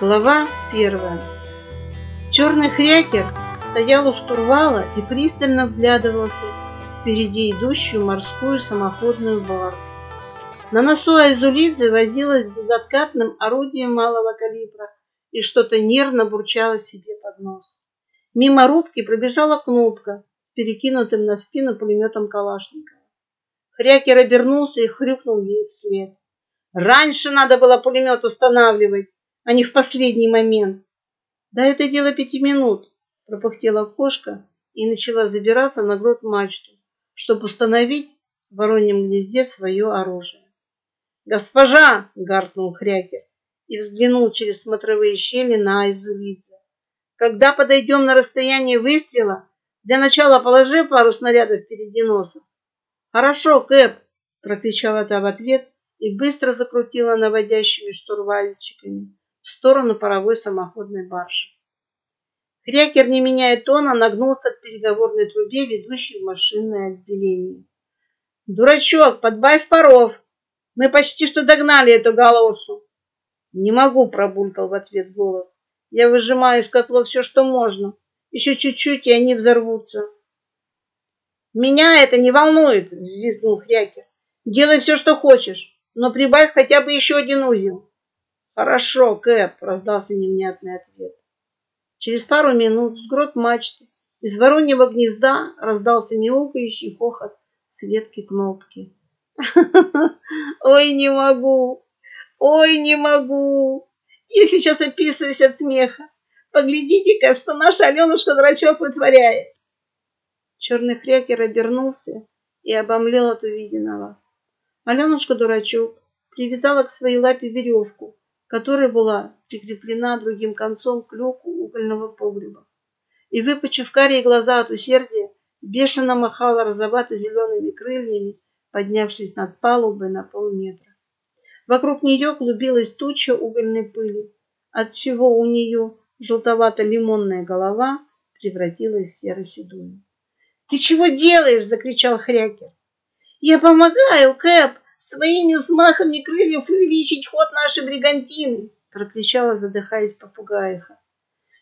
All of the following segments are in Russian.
Глава первая. Черный хрякер стоял у штурвала и пристально вглядывался впереди идущую морскую самоходную баржу. На носу Айзулидзе возилась безоткатным орудием малого калибра и что-то нервно бурчало себе под нос. Мимо рубки пробежала кнопка с перекинутым на спину пулеметом Калашникова. Хрякер обернулся и хрюкнул ей вслед. «Раньше надо было пулемет устанавливать!» А не в последний момент. Да это дело пяти минут, пропыхтела кошка и начала забираться на грот мачту, чтобы установить в вороньем гнезде свое оружие. «Госпожа!» — гаркнул Хрякер и взглянул через смотровые щели на Айзулидзе. «Когда подойдем на расстояние выстрела, для начала положи пару снарядов впереди носа». «Хорошо, Кэп!» — прокричала та в ответ и быстро закрутила наводящими штурвальчиками в сторону паровой самоходной баржи. Крякер, не меняя тона, нагнулся к переговорной трубе, ведущей в машинное отделение. «Дурачок, подбавь паров! Мы почти что догнали эту галошу!» «Не могу», — пробулькал в ответ голос. «Я выжимаю из котлов все, что можно. Еще чуть-чуть, и они взорвутся». «Меня это не волнует», — взвизгнул Хрякер. «Делай все, что хочешь, но прибавь хотя бы еще один узел». «Хорошо, Кэп!» – раздался невнятный ответ. Через пару минут с грот мачты из вороньего гнезда раздался мяукающий хохот с ветки кнопки. «Ой, не могу! Ой, не могу! Я сейчас описываюсь от смеха. Поглядите-ка, что наша Аленушка-дурачок вытворяет!» Черный хрякер обернулся и обомлел от увиденного. Аленушка-дурачок привязала к своей лапе веревку, которая была прикреплена другим концом к люку угольного погреба. И, выпучив карие глаза от усердия, бешено махала розовато-зелеными крыльями, поднявшись над палубой на полметра. Вокруг нее клубилась туча угольной пыли, отчего у нее желтовато-лимонная голова превратилась в серо-седую. «Ты чего делаешь?» – закричал Хрякер. «Я помогаю, Кэп!» Своими взмахами крыльев увеличить ход нашей бригантины, прокричала, задыхаясь попугаиха.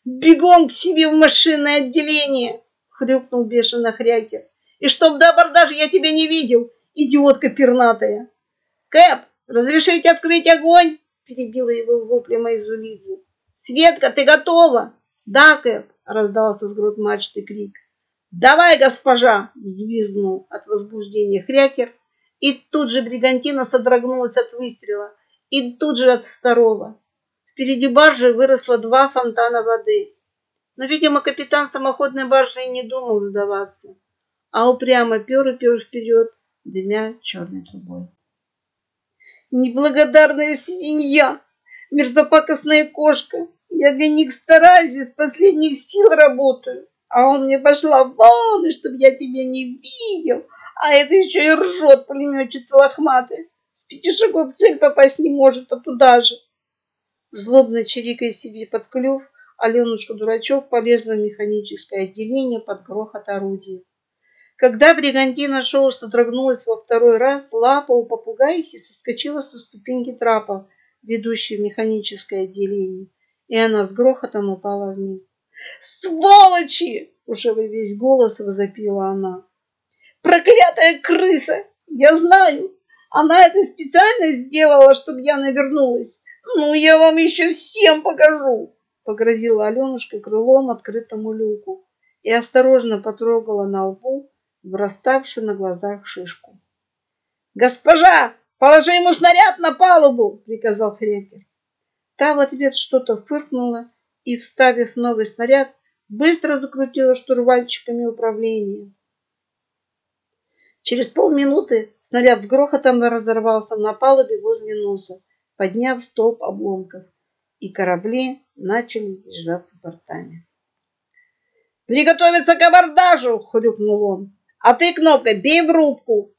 Бегом к себе в машинное отделение, хрюкнул бешено хрякер. И чтоб до абордажа я тебя не видел, идиотка пернатая. Кэп, разрешите открыть огонь? перебила его воплем Айзулидзе. Светка, ты готова? Да, Кэп, раздался с грот мачты крик. Давай, госпожа, взвизгнул от возбуждения хрякер и тут же бригантина содрогнулась от выстрела, и тут же от второго. Впереди баржи выросло два фонтана воды. Но, видимо, капитан самоходной баржи и не думал сдаваться, а упрямо пер и пер вперед, дымя черной трубой. Неблагодарная свинья, мерзопакостная кошка. Я для них стараюсь, из последних сил работаю. А он мне пошла вон, и чтоб я тебя не видел, а это еще и ржет пулеметчица лохматая. С пяти шагов в цель попасть не может, а туда же. Злобно чирикая себе под клюв, Аленушка-дурачок полезла в механическое отделение под грохот орудия. Когда бригантина шоу содрогнулась во второй раз, лапа у попугаихи соскочила со ступеньки трапа, ведущей в механическое отделение, и она с грохотом упала вниз. «Сволочи!» — уже во весь голос возопила она. Проклятая крыса! Я знаю, она это специально сделала, чтобы я навернулась. Ну, я вам еще всем покажу!» Погрозила Аленушка крылом открытому люку и осторожно потрогала на лбу враставшую на глазах шишку. «Госпожа, положи ему снаряд на палубу!» — приказал Хрекер. Та в ответ что-то фыркнула и, вставив новый снаряд, быстро закрутила штурвальчиками управления. Через полминуты снаряд с грохотом разорвался на палубе возле носа, подняв столб обломков, и корабли начали сближаться бортами. «Приготовиться к абордажу!» — хрюкнул он. «А ты, Кнопка, бей в рубку!»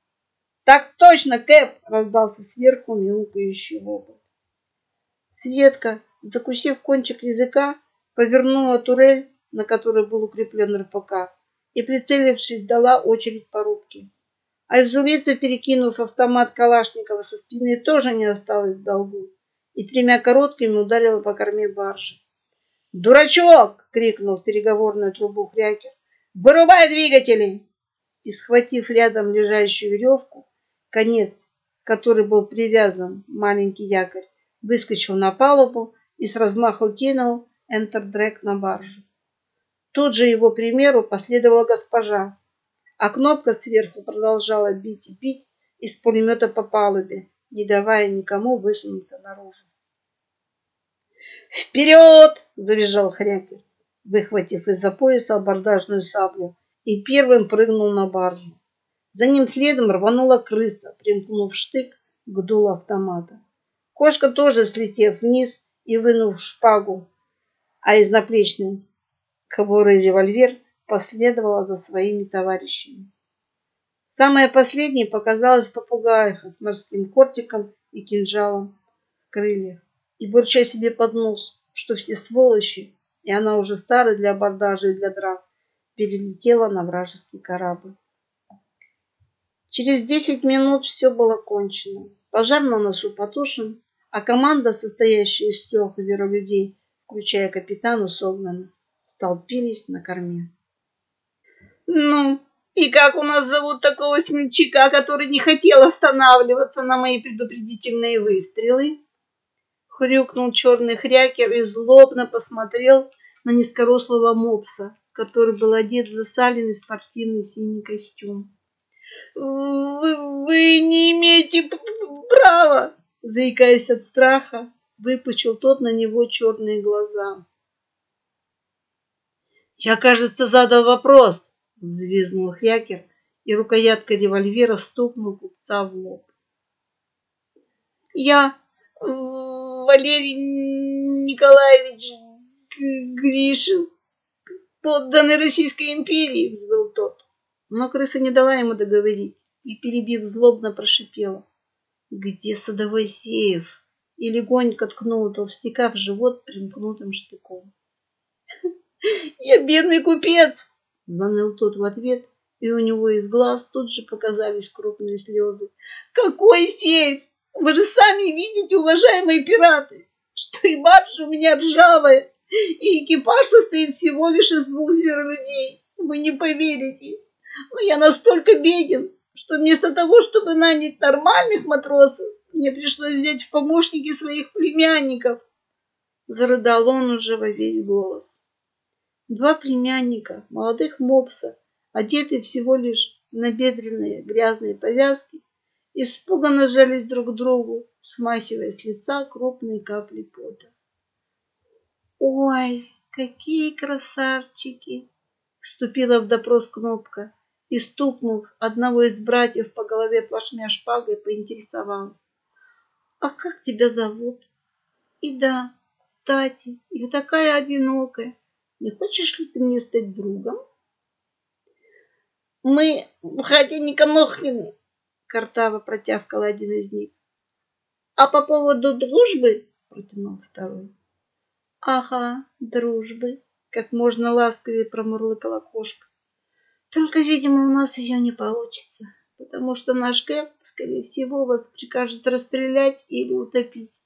«Так точно, Кэп!» — раздался сверху мяукающий вопль. Светка, закусив кончик языка, повернула турель, на которой был укреплен РПК, и, прицелившись, дала очередь по рубке. А Айзулица, перекинув автомат Калашникова со спины, тоже не осталась в долгу и тремя короткими ударила по корме баржи. «Дурачок!» — крикнул в переговорную трубу Хрякер. «Вырубай двигатели!» И, схватив рядом лежащую веревку, конец, который был привязан, маленький якорь, выскочил на палубу и с размаху кинул энтердрек на баржу. Тут же его примеру последовала госпожа, а кнопка сверху продолжала бить и бить из пулемета по палубе, не давая никому высунуться наружу. «Вперед!» – завизжал Хрякер, выхватив из-за пояса абордажную саблю и первым прыгнул на баржу. За ним следом рванула крыса, примкнув штык к дулу автомата. Кошка тоже, слетев вниз и вынув шпагу, а из наплечной кобуры револьвер последовала за своими товарищами. Самая последняя показалась попугайха с морским кортиком и кинжалом в крыльях и бурча себе под нос, что все сволочи, и она уже старая для абордажа и для драк, перелетела на вражеский корабль. Через десять минут все было кончено. Пожар на носу потушен, а команда, состоящая из трех зверолюдей, включая капитана, согнана, столпились на корме. «Ну, и как у нас зовут такого смельчака, который не хотел останавливаться на мои предупредительные выстрелы?» Хрюкнул черный хрякер и злобно посмотрел на низкорослого мопса, который был одет в засаленный спортивный синий костюм. «Вы, вы не имеете права!» Заикаясь от страха, выпучил тот на него черные глаза. «Я, кажется, задал вопрос!» Взвизгнул Хрякер, и рукоятка револьвера стукнул купца в лоб. «Я, Валерий Николаевич Гришин, подданный Российской империи!» взвыл тот. Но крыса не дала ему договорить и, перебив злобно, прошипела. «Где садовой сейф?» и легонько ткнула толстяка в живот примкнутым штыком. «Я бедный купец!» — заныл тот в ответ, и у него из глаз тут же показались крупные слезы. «Какой сейф! Вы же сами видите, уважаемые пираты, что и баржа у меня ржавая, и экипаж состоит всего лишь из двух зверолюдей. Вы не поверите, но я настолько беден, что вместо того, чтобы нанять нормальных матросов, мне пришлось взять в помощники своих племянников. Зарыдал он уже во весь голос. Два племянника, молодых мопса, одетые всего лишь в набедренные грязные повязки, испуганно жались друг к другу, смахивая с лица крупные капли пота. «Ой, какие красавчики!» — вступила в допрос Кнопка и, стукнув одного из братьев по голове плашмя шпагой, поинтересовалась. «А как тебя зовут?» «И да, кстати, я такая одинокая. Не хочешь ли ты мне стать другом?» «Мы Хатеника Нохлины!» — картаво протявкал один из них. «А по поводу дружбы?» — протянул второй. «Ага, дружбы!» — как можно ласковее промурлыкала кошка. Только, видимо, у нас ее не получится, потому что наш Гэп, скорее всего, вас прикажет расстрелять или утопить.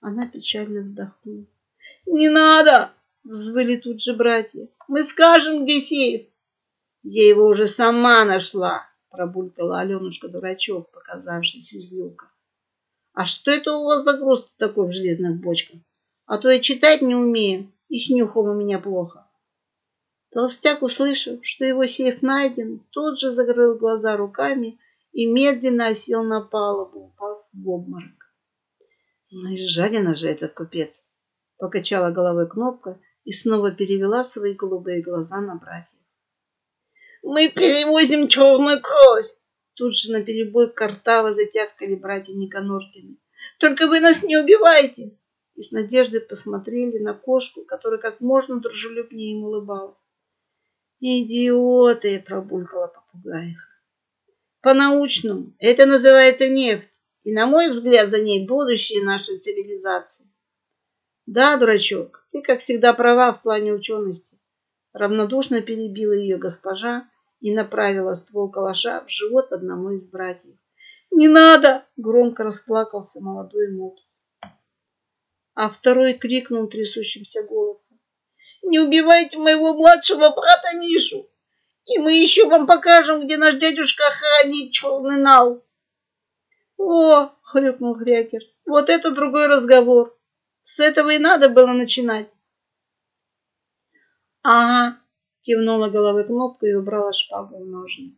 Она печально вздохнула. «Не надо!» — взвыли тут же братья. «Мы скажем, где сейф!» «Я его уже сама нашла!» — пробулькала Аленушка-дурачок, показавшись из люка. «А что это у вас за груз такой в железных бочках? А то я читать не умею, и с нюхом у меня плохо». Толстяк, услышав, что его сейф найден, тут же закрыл глаза руками и медленно осел на палубу, упав в обморок. Ну и жадина же этот купец, покачала головой кнопка и снова перевела свои голубые глаза на братьев. Мы перевозим черную кровь! Тут же на перебой картаво затявкали братья Никаноркины. Только вы нас не убивайте! И с надеждой посмотрели на кошку, которая как можно дружелюбнее им улыбалась. «Идиоты!» – пробулькала попугаиха. «По-научному это называется нефть, и, на мой взгляд, за ней будущее нашей цивилизации». «Да, дурачок, ты, как всегда, права в плане учености», – равнодушно перебила ее госпожа и направила ствол калаша в живот одному из братьев. «Не надо!» – громко расплакался молодой мопс. А второй крикнул трясущимся голосом. Не убивайте моего младшего брата Мишу, и мы еще вам покажем, где наш дядюшка хранит черный нал. О, хрюкнул Хрякер, вот это другой разговор. С этого и надо было начинать. Ага, кивнула головой кнопка и убрала шпагу в ножны.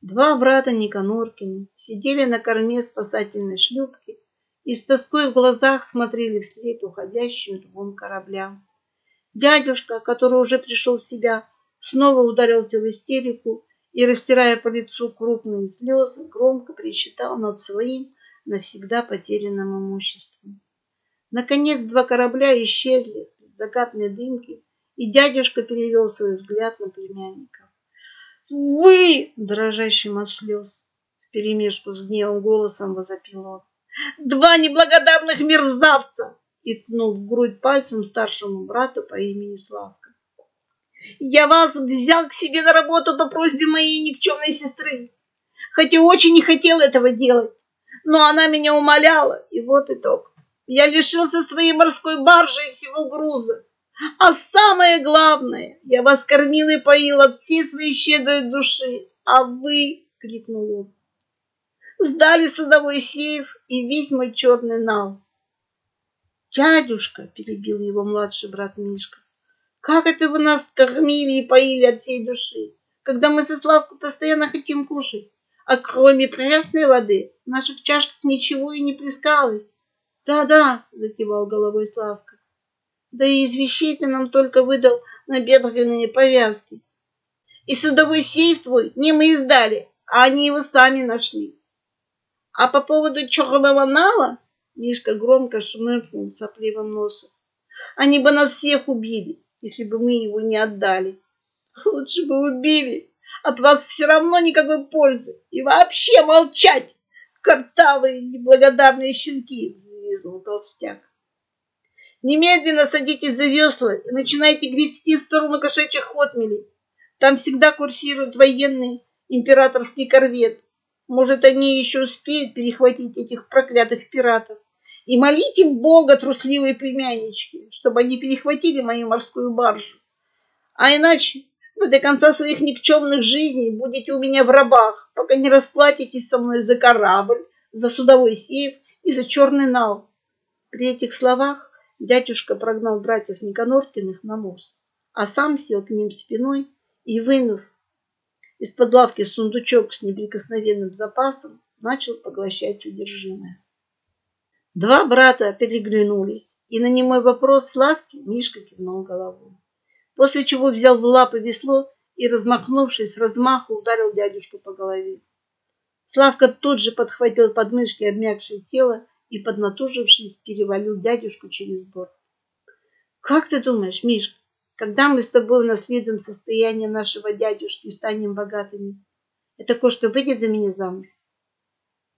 Два брата Никаноркины сидели на корме спасательной шлюпки и с тоской в глазах смотрели вслед уходящим двум кораблям. Дядюшка, который уже пришел в себя, снова ударился в истерику и, растирая по лицу крупные слезы, громко причитал над своим навсегда потерянным имуществом. Наконец два корабля исчезли в закатной дымке, и дядюшка перевел свой взгляд на племянника. Вы, дрожащим от слез, вперемешку с гневом голосом возопил он. Два неблагодарных мерзавца! И ткнул в грудь пальцем старшему брату по имени Славка. Я вас взял к себе на работу по просьбе моей никчемной сестры. Хотя очень не хотел этого делать. Но она меня умоляла, и вот итог. Я лишился своей морской баржи и всего груза. А самое главное, я вас кормил и поил от всей своей щедрой души, а вы, — крикнул он, — сдали судовой сейф и весь мой черный нал. Дядюшка, — перебил его младший брат Мишка, — как это вы нас кормили и поили от всей души, когда мы со Славкой постоянно хотим кушать, а кроме пресной воды в наших чашках ничего и не плескалось. Да-да, — закивал головой Славка. Да и из вещей ты нам только выдал набедренные повязки. И судовой сейф твой не мы издали, а они его сами нашли. А по поводу черного нала, Мишка громко шмыркнул сопливым носом, они бы нас всех убили, если бы мы его не отдали. Лучше бы убили. От вас все равно никакой пользы. И вообще молчать, картавые неблагодарные щенки, взвизгнул толстяк. Немедленно садитесь за весла и начинайте гребсти в сторону кошачьих отмелей. Там всегда курсирует военный императорский корвет. Может, они еще успеют перехватить этих проклятых пиратов. И молите Бога, трусливые племяннички, чтобы они перехватили мою морскую баржу. А иначе вы до конца своих никчемных жизней будете у меня в рабах, пока не расплатитесь со мной за корабль, за судовой сейф и за черный нал. При этих словах Дядюшка прогнал братьев Никаноркиных на мост, а сам сел к ним спиной и, вынув из-под лавки сундучок с неприкосновенным запасом, начал поглощать содержимое. Два брата переглянулись, и на немой вопрос Славки Мишка кивнул головой, после чего взял в лапы весло и, размахнувшись, размаху ударил дядюшку по голове. Славка тут же подхватил подмышки обмякшее тело и, поднатужившись, перевалил дядюшку через борт. Как ты думаешь, Мишка, когда мы с тобой наследуем состояние нашего дядюшки и станем богатыми, эта кошка выйдет за меня замуж?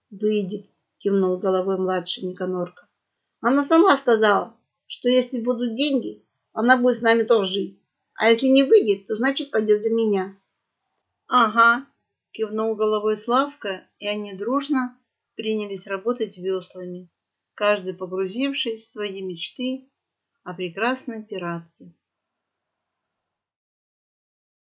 Выйдет, кивнул головой младший Никанорка. Она сама сказала, что если будут деньги, она будет с нами тоже жить. А если не выйдет, то значит пойдет за меня. Ага, кивнул головой Славка, и они дружно принялись работать веслами, каждый погрузившись в свои мечты о прекрасной пиратке.